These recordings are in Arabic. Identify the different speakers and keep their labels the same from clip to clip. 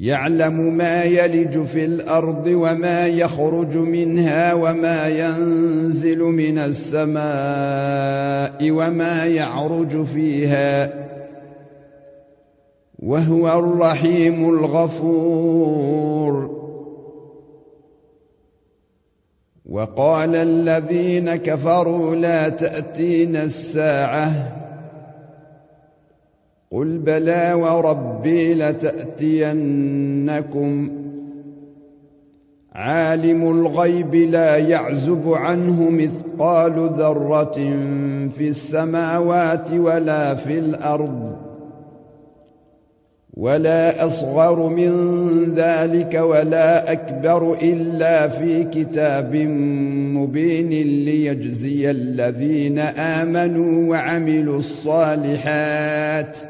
Speaker 1: يعلم ما يلج في الأرض وما يخرج منها وما ينزل من السماء وما يعرج فيها وهو الرحيم الغفور. وقال الذين كفروا لا تأتينا الساعة قل بلى وربي لتاتينكم عالم الغيب لا يعزب عنه مثقال ذره في السماوات ولا في الأرض ولا اصغر من ذلك ولا اكبر الا في كتاب مبين ليجزي الذين امنوا وعملوا الصالحات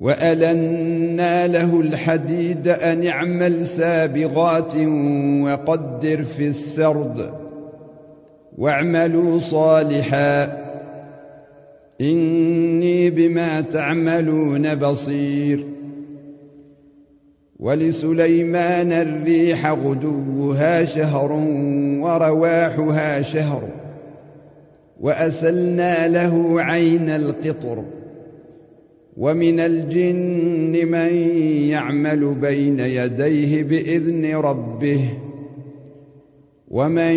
Speaker 1: والنا له الحديد ان اعمل سابغات وقدر في السرد واعملوا صالحا اني بما تعملون بصير ولسليمان الريح غدوها شهر ورواحها شهر واسلنا له عين القطر ومن الجن من يعمل بين يديه بإذن ربه ومن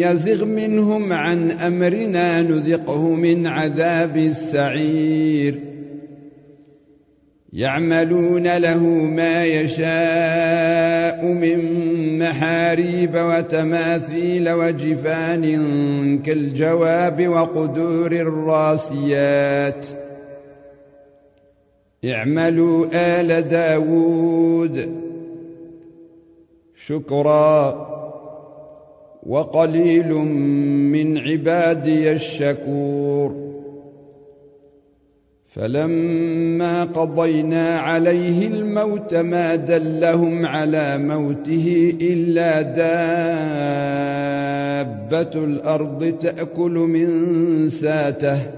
Speaker 1: يزغ منهم عن أمرنا نذقه من عذاب السعير يعملون له ما يشاء من محاريب وتماثيل وجفان كالجواب وقدور الراسيات اعملوا آل داود. شكرا. وقليل من عبادي الشكور. فلما قضينا عليه الموت ما دلهم على موته إلا دابة الأرض تأكل من ساته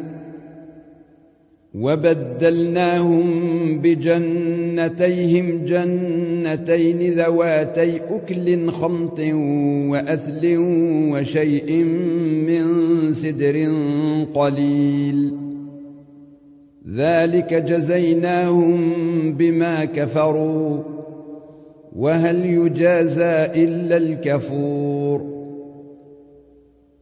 Speaker 1: وبدلناهم بجنتيهم جنتين ذواتي أكل خمط وأثل وشيء من سدر قليل. ذلك جزيناهم بما كفروا وهل يجازى إلا الكفور.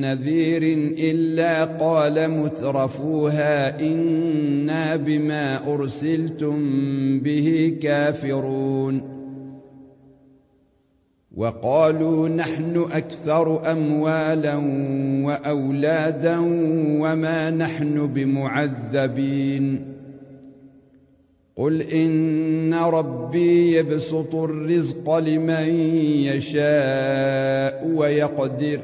Speaker 1: نذير إلا قال مترفوها إنا بما أرسلتم به كافرون. وقالوا نحن أكثر أموالا وأولادا وما نحن بمعذبين. قل إن ربي يبسط الرزق لمن يشاء ويقدر.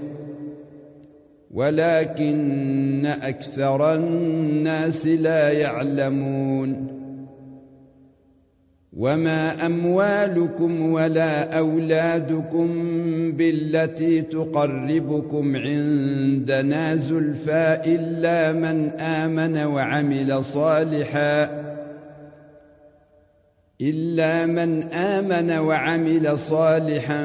Speaker 1: ولكن أكثر الناس لا يعلمون. وما أموالكم ولا أولادكم بالتي تقربكم عندنا زلفى إلا من آمن وعمل صالحا إلا من آمن وعمل صالحا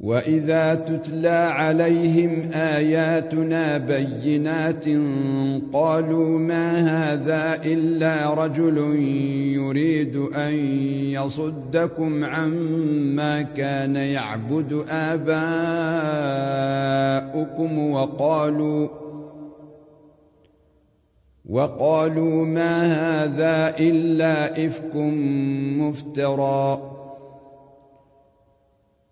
Speaker 1: واذا تتلى عليهم اياتنا بينات قالوا ما هذا الا رجل يريد ان يصدكم عما كان يعبد اباؤكم وقالوا وقالوا ما هذا الا افك مفترى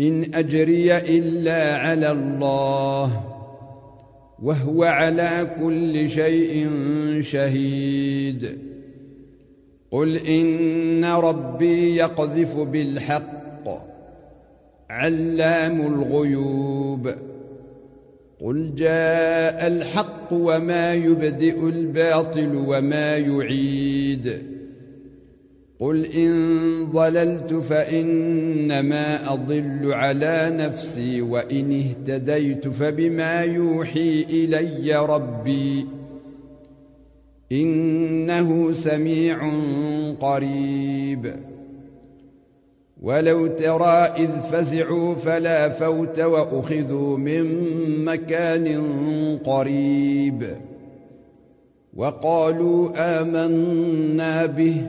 Speaker 1: إن أجري إلا على الله وهو على كل شيء شهيد. قل إن ربي يقذف بالحق علام الغيوب. قل جاء الحق وما يبدئ الباطل وما يعيد. قل ان ضللت فانما اضل على نفسي وان اهتديت فبما يوحي الي ربي انه سميع قريب. ولو ترى اذ فزعوا فلا فوت واخذوا من مكان قريب. وقالوا امنا به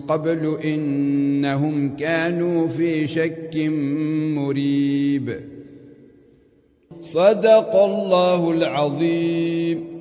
Speaker 1: قبل إنهم كانوا في شك مريب. صدق الله العظيم.